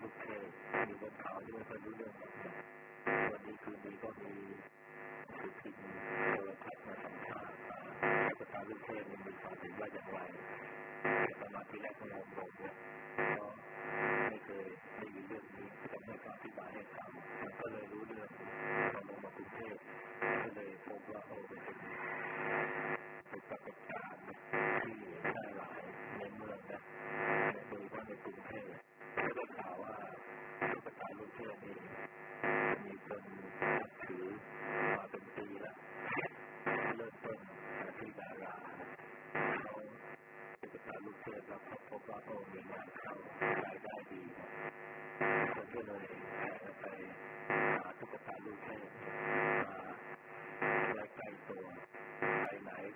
ลูกเคยอยู่บนเขาที่ไม่ค่อยรู้เรื่องวันนี้คืนนี้ก็มีสุขิมพ์โทรทัศน์มาสัมภาษณ์ภาษาลูกเคยมันมีความเห็นว่าอย่างไรแต่ตอนที่แรกก็งงเนี่ย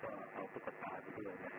ก็เอาตุ๊กตาไปด้วยนะ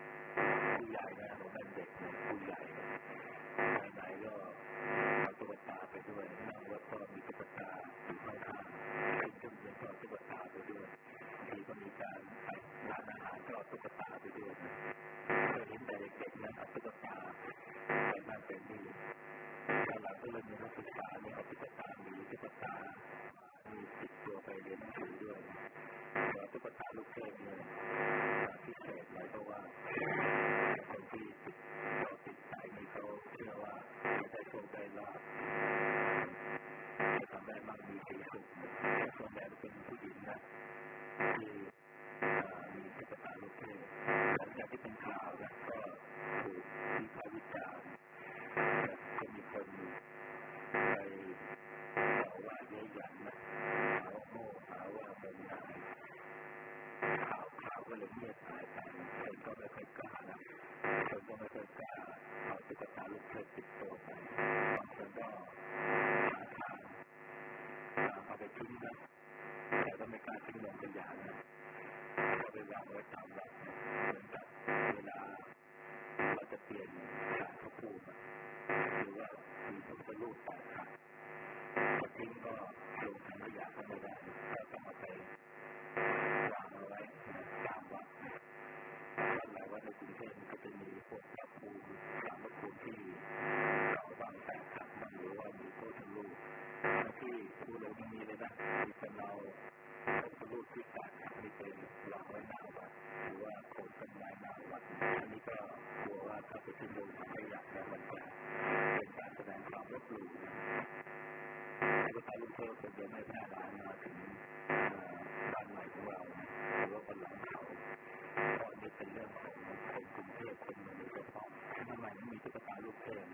เป็นเรื่องของคนกรุงเทพคนเมืองโดยเฉพาะที่ทำไมไม่มีตุ๊กตาลูกเทพ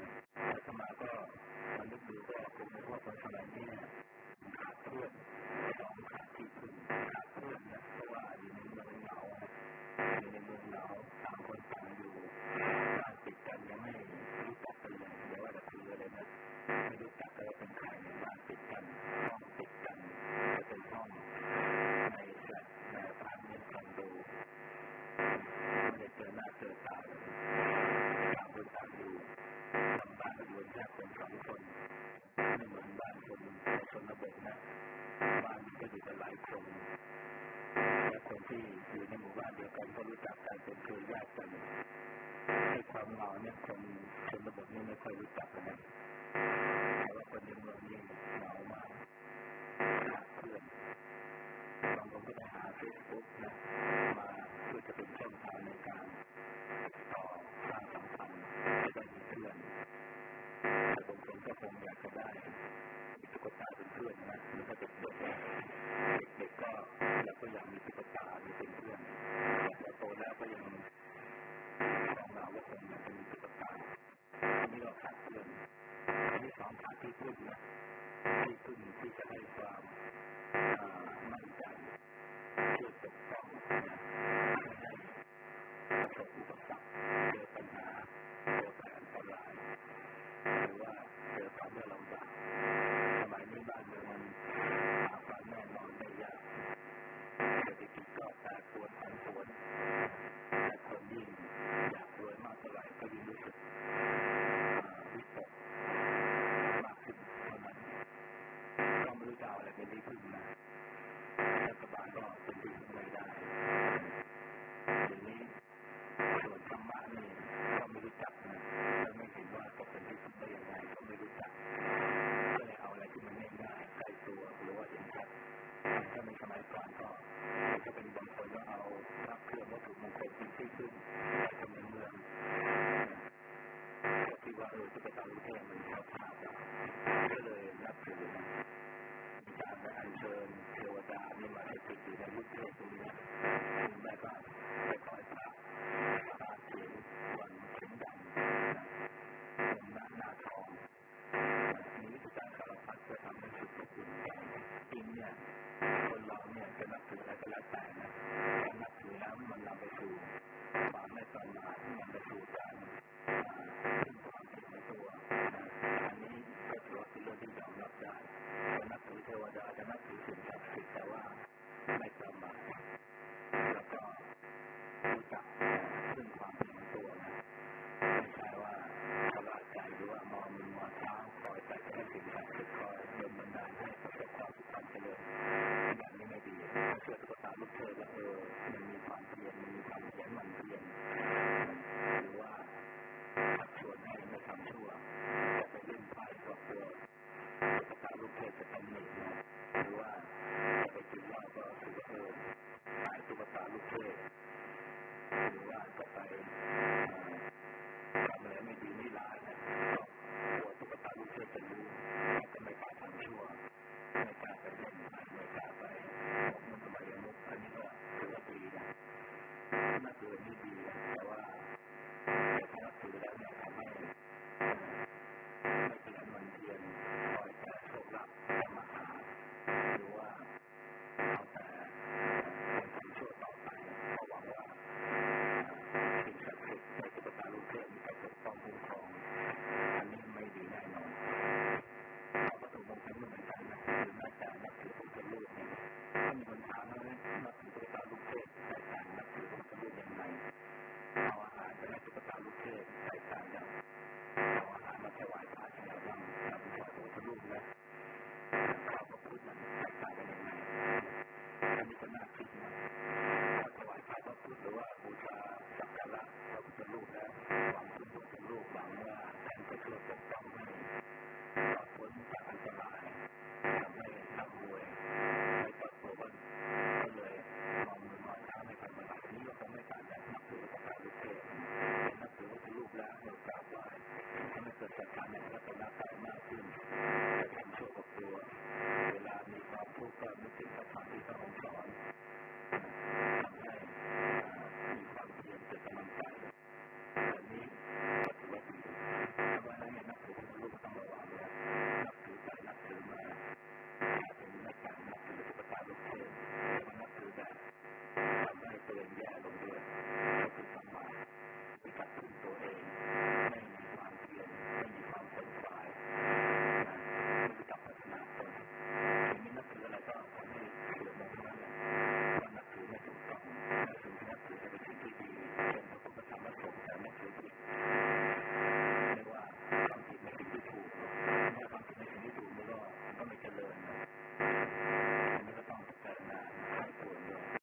Amen มาให้ ขายตุ๊กตาลูกเทพ